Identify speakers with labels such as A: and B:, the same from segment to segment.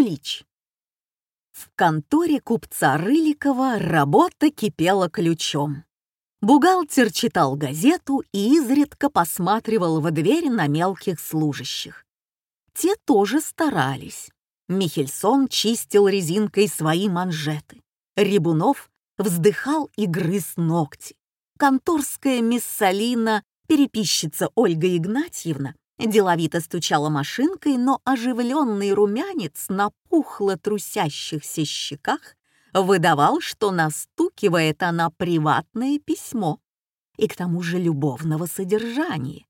A: Кулич. В конторе купца Рыликова работа кипела ключом. Бухгалтер читал газету и изредка посматривал во дверь на мелких служащих. Те тоже старались. Михельсон чистил резинкой свои манжеты. Рябунов вздыхал и грыз ногти. Конторская миссалина, переписчица Ольга Игнатьевна, деловито стучала машинкой, но оживленный румянец на пухло трусящихся щеках выдавал, что настукивает она приватное письмо и к тому же любовного содержания.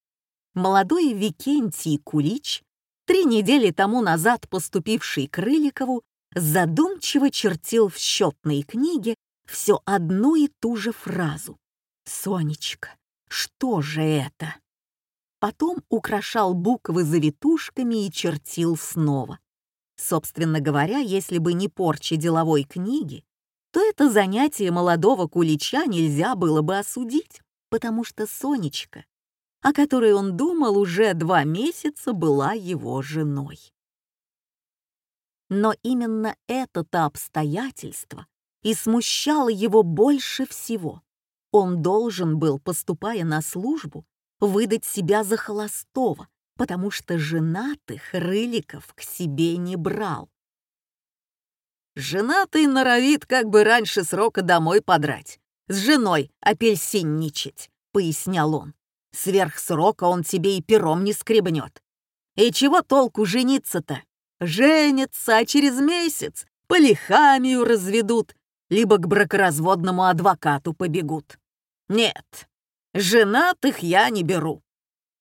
A: Молодой Викентий Кулич, три недели тому назад поступивший к задумчиво чертил в счетной книге все одну и ту же фразу. «Сонечка, что же это?» Потом украшал буквы завитушками и чертил снова. Собственно говоря, если бы не порча деловой книги, то это занятие молодого кулича нельзя было бы осудить, потому что Сонечка, о которой он думал уже два месяца, была его женой. Но именно это-то обстоятельство и смущало его больше всего. Он должен был, поступая на службу, выдать себя за холостого, потому что женатых Рыликов к себе не брал. Женатый норовит как бы раньше срока домой подрать, с женой апельсинничать, пояснял он. Сверх срока он тебе и пером не скребнет. И чего толку жениться-то? Женятся, а через месяц полихамию разведут, либо к бракоразводному адвокату побегут. Нет, женатых я не беру.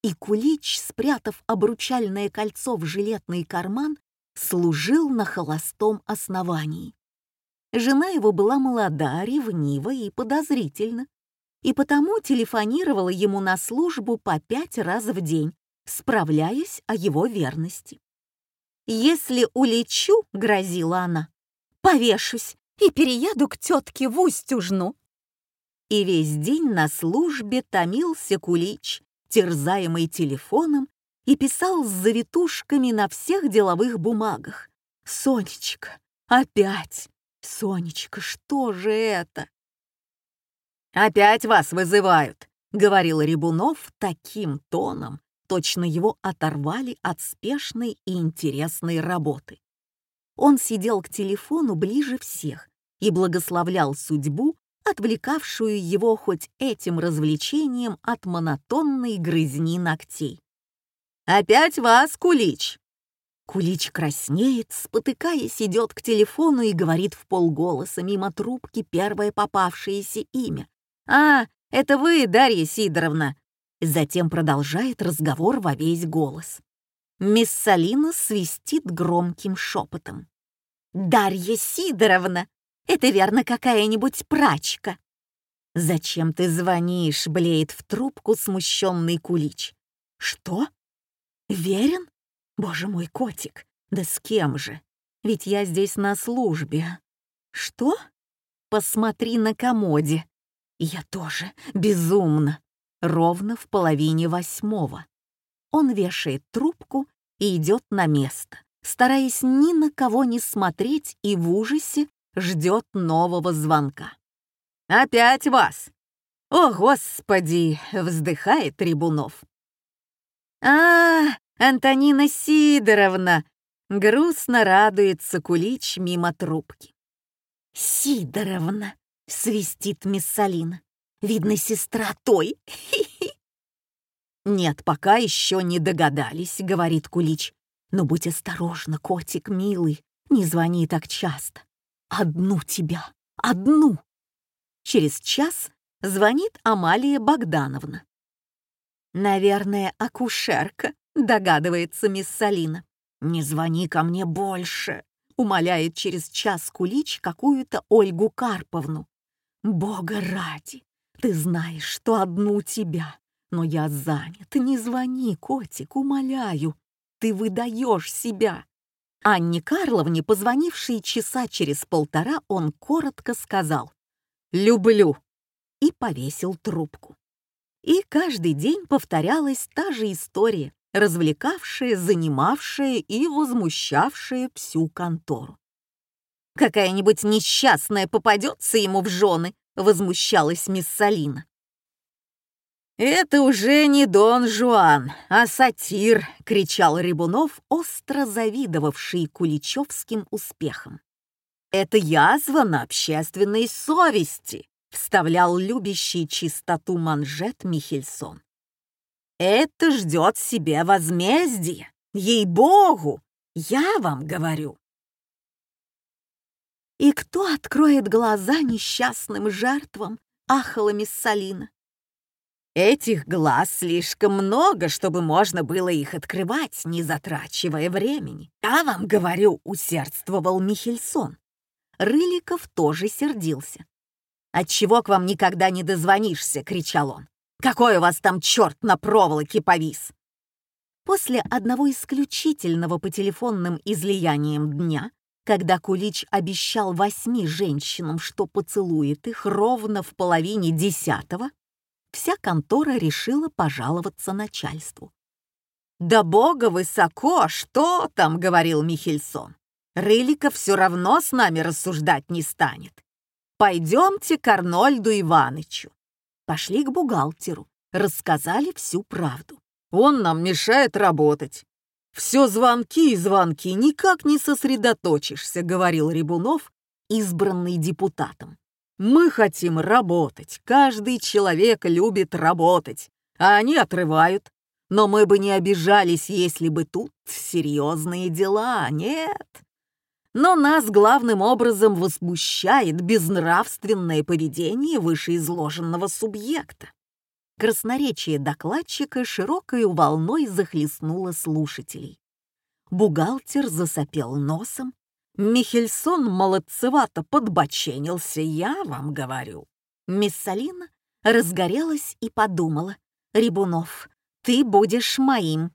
A: И Кулич, спрятав обручальное кольцо в жилетный карман, служил на холостом основании. Жена его была молода, ревнива и подозрительна, и потому телефонировала ему на службу по пять раз в день, справляясь о его верности. «Если улечу», — грозила она, — «повешусь и перееду к тетке в Устюжну». И весь день на службе томился Кулич, терзаемый телефоном, и писал с завитушками на всех деловых бумагах. «Сонечка, опять! Сонечка, что же это?» «Опять вас вызывают», — говорил Рябунов таким тоном, точно его оторвали от спешной и интересной работы. Он сидел к телефону ближе всех и благословлял судьбу, отвлекавшую его хоть этим развлечением от монотонной грызни ногтей. «Опять вас, Кулич!» Кулич краснеет, спотыкаясь, идет к телефону и говорит в полголоса мимо трубки первое попавшееся имя. «А, это вы, Дарья Сидоровна!» Затем продолжает разговор во весь голос. Мисс Салина свистит громким шепотом. «Дарья Сидоровна! Это верно какая-нибудь прачка!» «Зачем ты звонишь?» — блеет в трубку смущенный кулич. «Что? Верен? Боже мой, котик! Да с кем же? Ведь я здесь на службе. Что? Посмотри на комоде. Я тоже безумно. Ровно в половине восьмого. Он вешает трубку и идет на место, стараясь ни на кого не смотреть и в ужасе ждет нового звонка. «Опять вас!» «О, Господи!» — вздыхает Трибунов. «А, Антонина Сидоровна!» — грустно радуется Кулич мимо трубки. «Сидоровна!» — свистит мисс Салина. «Видно, сестра той!» «Нет, пока еще не догадались», — говорит Кулич. «Но будь осторожна, котик милый, не звони так часто. Одну тебя, одну. Через час звонит Амалия Богдановна. «Наверное, акушерка», — догадывается мисс Салина. «Не звони ко мне больше», — умоляет через час Кулич какую-то Ольгу Карповну. «Бога ради, ты знаешь, что одну тебя, но я занят, не звони, котик, умоляю, ты выдаешь себя». Анне Карловне, позвонившей часа через полтора, он коротко сказал «Люблю» и повесил трубку. И каждый день повторялась та же история, развлекавшее, занимавшее и возмущавшее всю контору. «Какая-нибудь несчастная попадется ему в жены», — возмущалась мисс Салина.
B: «Это уже не Дон Жуан, а сатир!» — кричал Рябунов, остро завидовавший куличевским успехам. «Это язва на общественной совести!» — вставлял любящий чистоту манжет Михельсон. «Это ждет себе возмездие! Ей-богу! Я вам говорю!»
A: «И кто откроет глаза несчастным жертвам?» — ахала мисс Салина.
B: Этих глаз слишком много, чтобы можно было их открывать, не затрачивая времени. Я вам говорю, усердствовал Михельсон.
A: Рыликов тоже сердился. «Отчего к вам никогда не дозвонишься?» — кричал он. «Какой у вас там черт на проволоке повис?» После одного исключительного по телефонным излияниям дня, когда Кулич обещал восьми женщинам, что поцелует их ровно в половине десятого, вся контора решила пожаловаться начальству.
B: «Да бога высоко, что там?» — говорил Михельсон. «Рыликов все равно с нами рассуждать не станет. Пойдемте к Арнольду Иванычу».
A: Пошли к бухгалтеру, рассказали всю правду.
B: «Он нам мешает работать. Все звонки и звонки, никак не сосредоточишься», — говорил Рябунов, избранный депутатом. Мы хотим работать. Каждый человек любит работать, а они отрывают. Но мы бы не обижались, если бы тут серьезные дела, нет. Но нас главным образом возмущает безнравственное поведение вышеизложенного субъекта.
A: Красноречие докладчика широкой волной захлестнуло слушателей. Бухгалтер засопел носом, Михельсон молодцевато подбоченился, я вам говорю. Мисс Салина разгорелась и подумала. «Рябунов, ты будешь моим».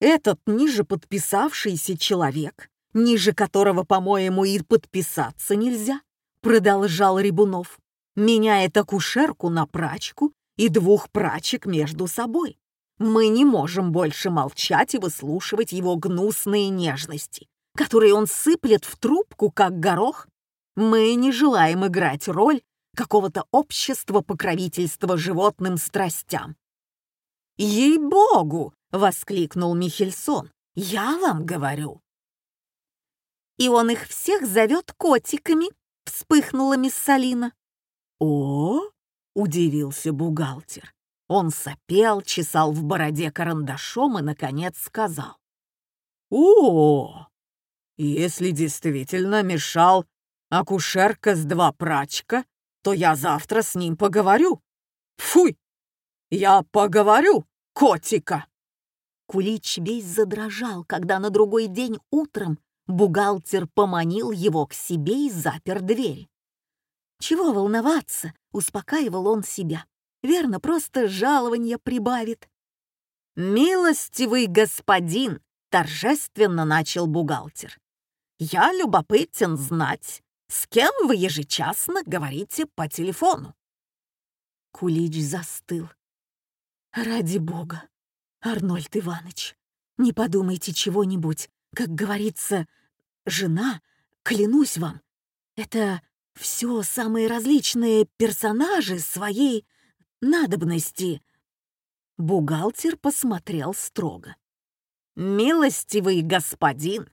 B: Этот ниже подписавшийся человек, ниже которого, по-моему, и подписаться нельзя, продолжал Рябунов, меняет акушерку на прачку и двух прачек между собой. Мы не можем больше молчать и выслушивать его гнусные нежности которые он сыплет в трубку, как горох, мы не желаем играть роль какого-то общества покровительства животным страстям. «Ей-богу!» — воскликнул Михельсон. «Я вам говорю!»
A: «И он их всех зовет котиками!» — вспыхнула мисс Салина.
B: «О!» — удивился бухгалтер. Он сопел, чесал в бороде карандашом и, наконец, сказал. «О! Если действительно мешал акушерка с два прачка, то я завтра с ним поговорю. Фуй! Я поговорю, котика!»
A: Кулич весь задрожал, когда на другой день утром бухгалтер поманил его к себе и запер дверь. «Чего волноваться?» — успокаивал он себя. «Верно, просто жалование прибавит».
B: «Милостивый господин!» — торжественно начал бухгалтер. Я любопытен знать, с кем вы ежечасно говорите по телефону.
A: Кулич застыл. «Ради бога, Арнольд Иванович, не подумайте чего-нибудь. Как говорится, жена, клянусь вам, это все самые различные персонажи своей надобности». Бухгалтер посмотрел строго.
B: «Милостивый господин,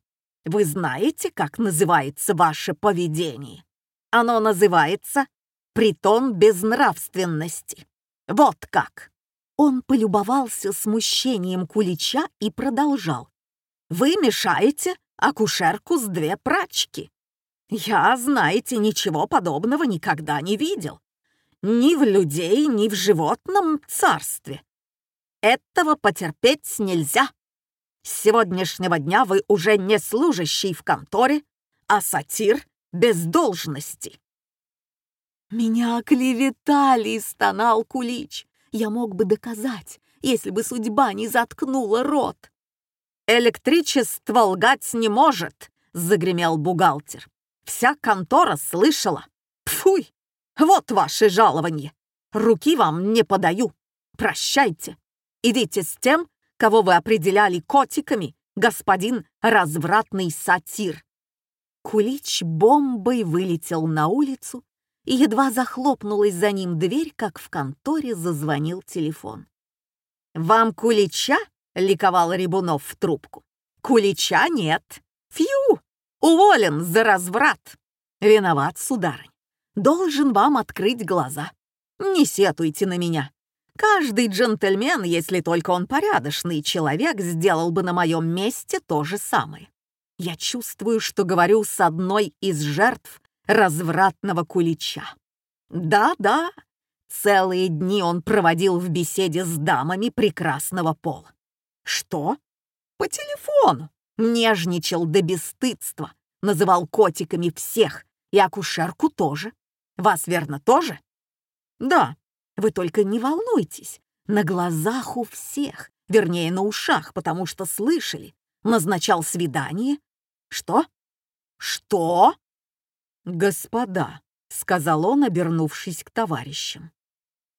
B: вы знаете, как называется ваше поведение? Оно называется «притон безнравственности». Вот как.
A: Он полюбовался смущением кулича и продолжал.
B: «Вы мешаете акушерку с две прачки. Я, знаете, ничего подобного никогда не видел. Ни в людей, ни в животном царстве. Этого потерпеть нельзя. С сегодняшнего дня вы уже не служащий в конторе, а сатир без должности».
A: «Меня оклеветали!» — стонал Кулич. «Я мог бы доказать, если бы судьба не заткнула рот».
B: «Электричество лгать не может!» — загремел бухгалтер. «Вся контора слышала. Пфуй! Вот ваше жалование. Руки вам не подаю. Прощайте. Идите с тем,
A: кого вы определяли котиками, господин развратный сатир. Кулич бомбой вылетел на улицу, и едва захлопнулась за ним дверь, как в конторе зазвонил телефон. «Вам кулича?» — ликовал Рябунов в трубку. «Кулича нет. Фью! Уволен за разврат. Виноват, сударынь. Должен вам открыть глаза. Не сетуйте на меня. Каждый джентльмен, если только он порядочный человек, сделал бы на моем месте то же самое. Я чувствую, что говорю с одной из жертв развратного кулича. Да-да, целые дни он проводил в беседе с дамами прекрасного пола. Что? По телефону. Нежничал до бесстыдства, называл котиками всех, и акушерку тоже. Вас, верно, тоже? Да, вы только не волнуйтесь. На глазах у всех, вернее, на ушах, потому что слышали. Назначал свидание. Что? Что? «Господа», — сказал он, обернувшись к товарищам.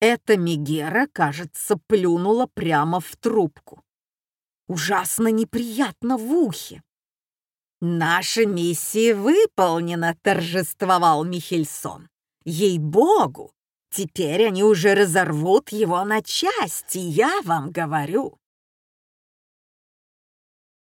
A: Эта Мегера, кажется, плюнула прямо в трубку. Ужасно неприятно в ухе. «Наша миссия выполнена», — торжествовал Михельсон. «Ей-богу! Теперь они уже разорвут его на части, я вам говорю.